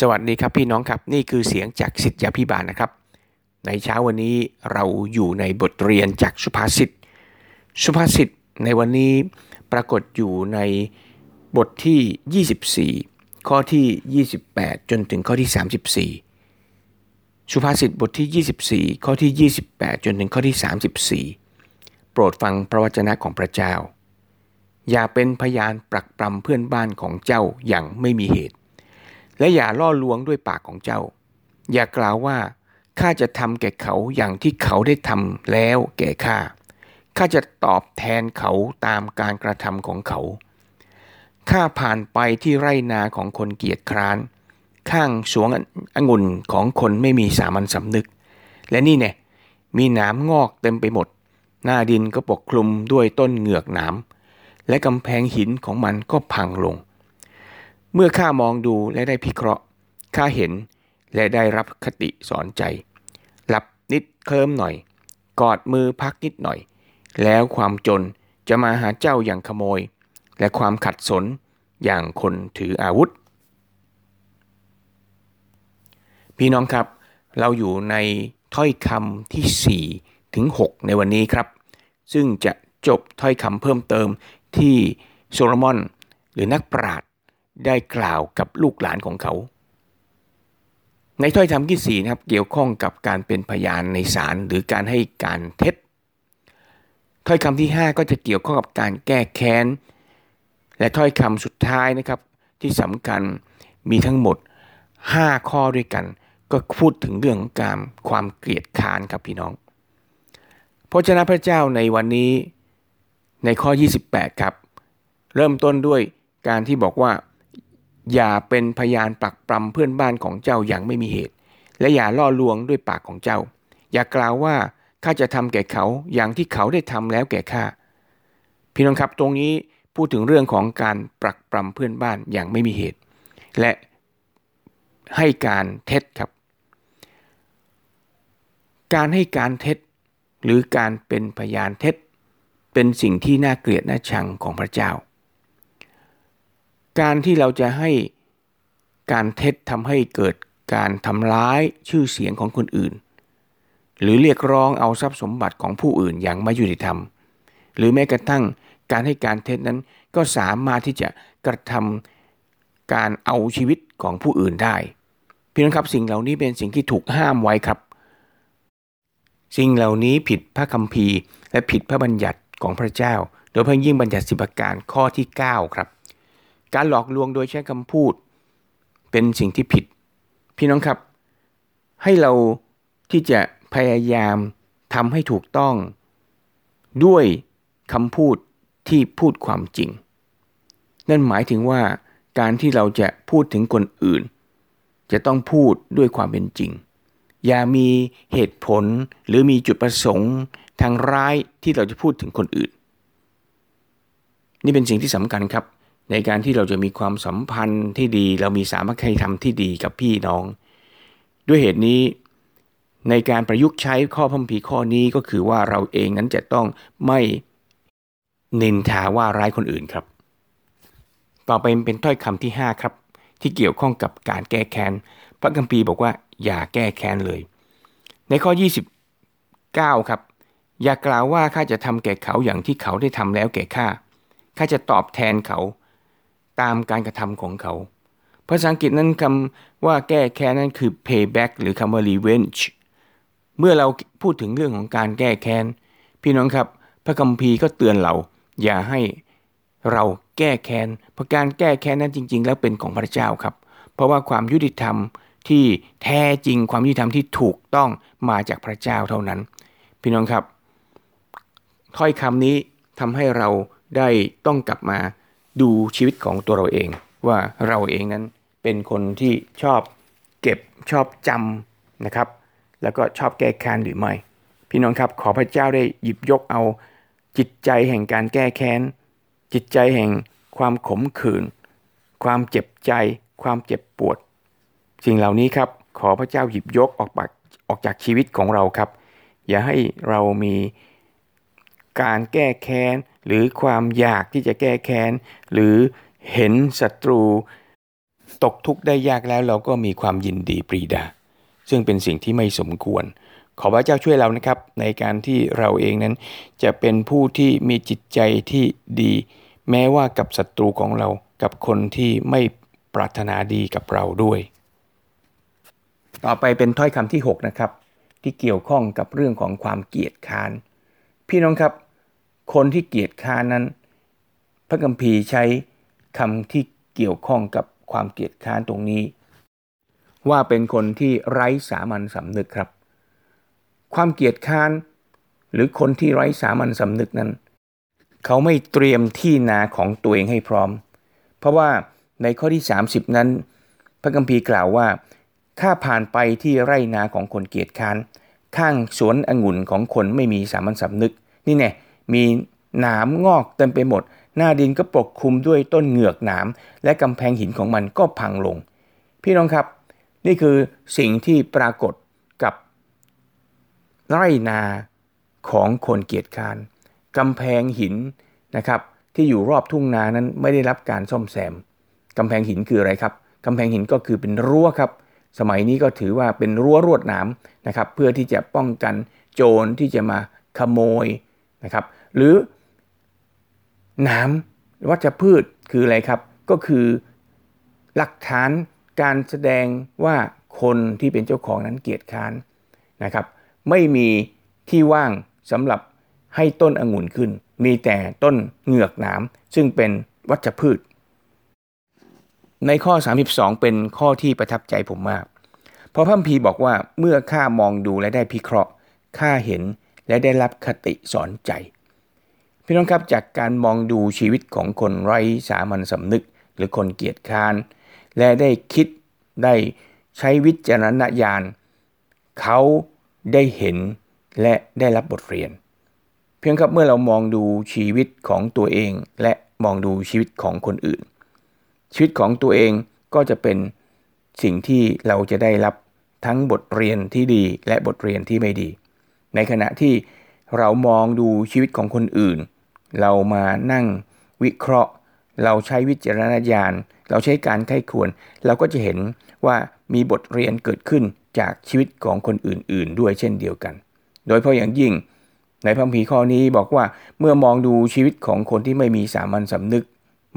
สวัสดีครับพี่น้องครับนี่คือเสียงจากสิทธยาพิบาลนะครับ ในเช้าวันนี้เราอยู่ในบทเรียนจากสุภาษิตสุภาษิตในวันนี้ปรากฏอยู่ในบทที่ 24 ข้อที่ 28 จนถึงข้อที่ 34 สุภาษิตบทที่ 24 ข้อที่ 28 จนถึงข้อที่ 34 โปรดฟังพระวจนะของพระเจ้า อย่าเป็นพยานปรักปรำเพื่อนบ้านของเจ้าอย่างไม่มีเหตุ และอย่าล่อลวงด้วยปากของเจ้า อย่ากล่าวว่าข้าจะทำแก่เขาอย่างที่เขาได้ทำแล้วแก่ข้าข้าจะตอบแทนเขาตามการกระทำของเขาข้าผ่านไปที่ไร่นาของคนเกียจคร้าน ข้างสวงองุ่นของคนไม่มีสามัญสำนึก และนี่เนี่ยมีหนามงอกเต็มไปหมด หน้าดินก็ปกคลุมด้วยต้นเหงือกหนามและกำแพงหินของมันก็พังลง เมื่อข้ามองดูและได้พิเคราะห์ข้าเห็นและได้รับคติสอนใจ หลับนิดเคลิมหน่อย กอดมือพักนิดหน่อย แล้วความจนจะมาหาเจ้าอย่างขโมย และความขัดสนอย่างคนถืออาวุธ พี่น้องครับ เราอยู่ในถ้อยคำที่ 4 ถึง 6 ในวันนี้ครับ ซึ่งจะจบถ้อยคำเพิ่มเติมที่โซโลมอน หรือนักปราชญ์ ได้กล่าวกับลูกหลานของเขา ในถ้อยคำที่สี่นะครับเกี่ยวข้องกับการเป็นพยานในศาลหรือการให้การเท็จ ถ้อยคำที่ 5 ก็จะเกี่ยวข้องกับการแก้แค้น และถ้อยคำสุดท้ายนะครับที่สำคัญมีทั้งหมด 5 ข้อด้วยกัน ก็พูดถึงเรื่องการความเกลียดค้านครับพี่น้องพระเจ้าพระเจ้าในวันนี้ในข้อ 28 ครับ เริ่มต้นด้วยการที่บอกว่า อย่าเป็นพยานปักปรำเพื่อนบ้านของเจ้าอย่างไม่มีเหตุ และอย่าล่อลวงด้วยปากของเจ้า อย่ากล่าวว่าข้าจะทำแก่เขาอย่างที่เขาได้ทำแล้วแก่ข้าพี่น้องครับตรงนี้พูดถึงเรื่องของการปรักปรำเพื่อนบ้านอย่างไม่มีเหตุ และให้การเท็จครับ การให้การเท็จ หรือการเป็นพยานเท็จ เป็นสิ่งที่น่าเกลียดน่าชังของพระเจ้า การที่เราจะให้การเท็จทำให้เกิดการทำร้ายชื่อเสียงของคนอื่น หรือเรียกร้องเอาทรัพย์สมบัติของผู้อื่นอย่างไม่ยุติธรรม หรือแม้กระทั่งการให้การเท็จนั้นก็สามารถที่จะกระทำการเอาชีวิตของผู้อื่นได้พี่น้องครับสิ่งเหล่านี้เป็นสิ่งที่ถูกห้ามไว้ครับ สิ่งเหล่านี้ผิดพระคัมภีร์ และผิดพระบัญญัติของพระเจ้า โดยเพิ่งยิ่งบัญญัติสิบประการข้อที่ 9 ครับ การหลอกลวงโดยใช้คำพูด เป็นสิ่งที่ผิด พี่น้องครับ ให้เราที่จะพยายามทำให้ถูกต้อง ด้วยคำพูดที่พูดความจริง นั่นหมายถึงว่าการที่เราจะพูดถึงคนอื่น จะต้องพูดด้วยความเป็นจริง อย่ามีเหตุผลหรือมีจุดประสงค์ทางร้ายที่เราจะพูดถึงคนอื่น นี่เป็นสิ่งที่สำคัญครับ ในการที่เราจะมีความสัมพันธ์ที่ดี เรามีสามัคคีธรรมที่ดีกับพี่น้อง ด้วยเหตุนี้ในการประยุกต์ใช้ข้อพัมพีข้อนี้ก็คือว่าเราเองนั้นจะต้องไม่นินทาว่าร้ายคนอื่นครับ ต่อไปเป็นถ้อยคำที่ 5 ครับ ที่เกี่ยวข้องกับการแก้แค้นพระคัมภีร์บอกว่าอย่าแก้แค้นเลย ในข้อ 29 ครับ อย่ากล่าวว่าข้าจะทำแก่เขาอย่างที่เขาได้ทำแล้วแก่ข้าข้าจะตอบแทนเขา ตามการกระทำของเขา ภาษาอังกฤษนั้นคำว่าแก้แค้นนั้นคือ payback หรือคำว่า revenge เมื่อเราพูดถึงเรื่องของการแก้แค้น พี่น้องครับ พระคัมภีร์ก็เตือนเรา อย่าให้เราแก้แค้นเพราะการแก้แค้นนั้นจริง ๆ แล้วเป็นของพระเจ้าครับ เพราะว่าความยุติธรรมที่แท้จริงความยุติธรรมที่ถูกต้องมาจากพระเจ้าเท่านั้น พี่น้องครับ ถ้อยคำนี้ทำให้เราได้ต้องกลับมา ดูชีวิตของตัวเราเอง ว่าเราเองนั้นเป็นคนที่ชอบเก็บชอบจำนะครับ แล้วก็ชอบแก้แค้นหรือไม่ พี่น้องครับขอพระเจ้าได้หยิบยกเอาจิตใจแห่งการแก้แค้น จิตใจแห่งความขมขื่นความเจ็บใจ ความเจ็บปวด สิ่งเหล่านี้ครับ ขอพระเจ้าหยิบยกออกปากออกจากชีวิตของเราครับ อย่าให้เรามีการแก้แค้น หรือความอยากที่จะแก้แค้น หรือเห็นศัตรู ตกทุกข์ได้ยากแล้วเราก็มีความยินดีปรีดา ซึ่งเป็นสิ่งที่ไม่สมควร ขอพระเจ้าช่วยเรานะครับ ในการที่เราเองนั้น จะเป็นผู้ที่มีจิตใจที่ดี แม้ว่ากับศัตรูของเรากับคนที่ไม่ปรารถนาดีกับเราด้วย ต่อไปเป็นถ้อยคำที่ 6 นะครับ ที่เกี่ยวข้องกับเรื่องของความเกียดค้าน พี่น้องครับ คนที่เกียดค้านนั้น พระคัมภีร์ใช้คำที่เกี่ยวข้องกับความเกียดค้านตรงนี้ ว่าเป็นคนที่ไร้สามัญสำนึกครับ ความเกียดค้าน หรือคนที่ไร้สามัญสำนึกนั้น เขาไม่เตรียมที่นาของตัวเองให้พร้อม เพราะว่าในข้อที่ 30 นั้น พระคัมภีร์กล่าวว่าข้าผ่านไปที่ไร่นาของคนเกียจค้าน ข้างสวนองุ่นของคนไม่มีสามัญสำนึก นี่แน่ มีหนามงอกเต็มไปหมด หน้าดินก็ปกคลุมด้วยต้นเหงือกหนาม และกำแพงหินของมันก็พังลง พี่น้องครับ นี่คือสิ่งที่ปรากฏกับไร่นาของคนเกียจค้านกำแพงหินนะครับ ที่อยู่รอบทุ่งนานั้นไม่ได้รับการซ่อมแซมกำแพงหินคืออะไรครับกำแพงหินก็คือเป็นรั้วครับ สมัยนี้ก็ถือว่าเป็นรั้วรวดหนามนะครับ เพื่อที่จะป้องกันโจรที่จะมาขโมย นะครับหรือนามวัชพืชคืออะไรครับ ก็คือหลักฐานการแสดงว่าคนที่เป็นเจ้าของนั้นเกียจค้านนะครับไม่มีที่ว่างสำหรับให้ต้นองุ่นขึ้น มีแต่ต้นเหงือกหนามซึ่งเป็นวัชพืช ในข้อ 32 เป็นข้อที่ประทับใจผมมาก เพราะพระพีบอกว่าเมื่อข้ามองดูและได้พิเคราะห์ข้าเห็น และได้รับคติสอนใจ พี่น้องครับจากการมองดูชีวิตของคนไร้สามัญสำนึก หรือคนเกียจค้าน และได้คิดได้ใช้วิจารณญาณเขาได้เห็นและได้รับบทเรียน เพียงครับเมื่อเรามองดูชีวิตของตัวเอง และมองดูชีวิตของคนอื่น ชีวิตของตัวเองก็จะเป็นสิ่งที่เราจะได้รับทั้งบทเรียนที่ดีและบทเรียนที่ไม่ดี ในขณะที่เรามองดูชีวิตของคนอื่น เรามานั่งวิเคราะห์ เราใช้วิจารณญาณ เราใช้การไข้ควร เราก็จะเห็นว่ามีบทเรียนเกิดขึ้นจากชีวิตของคนอื่น ๆ ด้วยเช่นเดียวกัน โดยเพราะอย่างยิ่ง ในพระพีข้อนี้บอกว่าเมื่อมองดูชีวิตของคนที่ไม่มีสามัญสำนึก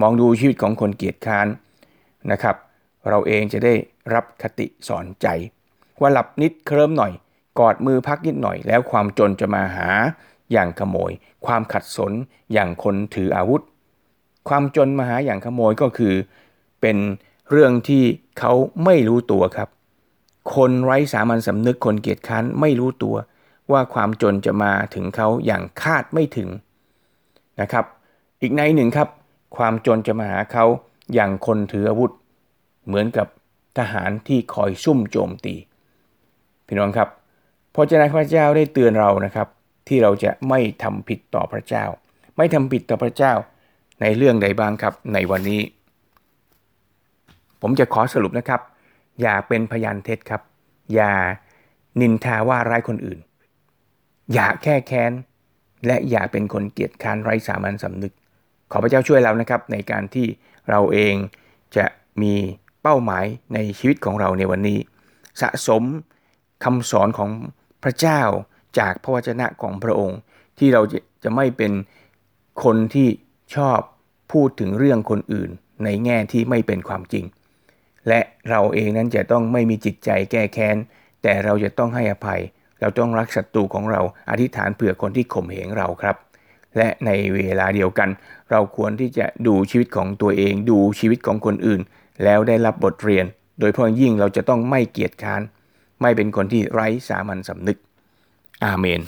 มองดูชีวิตของคนเกียจค้านนะครับ เราเองจะได้รับคติสอนใจ ว่าหลับนิดเคลิ้มหน่อย กอดมือพักนิดหน่อย แล้วความจนจะมาหาอย่างขโมย ความขัดสนอย่างคนถืออาวุธ ความจนมาหาอย่างขโมยก็คือ เป็นเรื่องที่เขาไม่รู้ตัวครับ คนไร้สามัญสำนึกคนเกียจค้านไม่รู้ตัว ว่าความจนจะมาถึงเขาอย่างคาดไม่ถึงนะครับ อีกในหนึ่งครับ ความจนจะมาหาเขาอย่างคนถืออาวุธ เหมือนกับทหารที่คอยซุ่มโจมตี พี่น้องครับ พระเจ้าพระเจ้าได้เตือนเรานะครับ ที่เราจะไม่ทำผิดต่อพระเจ้า ไม่ทำผิดต่อพระเจ้าในเรื่องใดบ้างครับในวันนี้ ผมจะขอสรุปนะครับ อย่าเป็นพยานเท็จครับ อย่านินทาว่าร้ายคนอื่น อย่าแค่แค้น และอย่าเป็นคนเกียจค้านไร้สามัญสำนึก ขอพระเจ้าช่วยเรานะครับ ในการที่เราเองจะมีเป้าหมายในชีวิตของเราในวันนี้ สะสมคำสอนของ พระเจ้าจากพระวจนะของพระองค์ ที่เราจะจะไม่เป็นคนที่ชอบพูดถึงเรื่องคนอื่น ในแง่ที่ไม่เป็นความจริง และเราเองนั้นจะต้องไม่มีจิตใจแก้แค้น แต่เราจะต้องให้อภัย เราต้องรักศัตรูของเราอธิษฐานเผื่อคนที่ข่มเหงเราครับ และในเวลาเดียวกัน เราควรที่จะดูชีวิตของตัวเองดูชีวิตของคนอื่น แล้วได้รับบทเรียน โดยเฉพาะยิ่งเราจะต้องไม่เกียจค้าน ไม่เป็นคนที่ไร้สามัญสำนึก อาเมน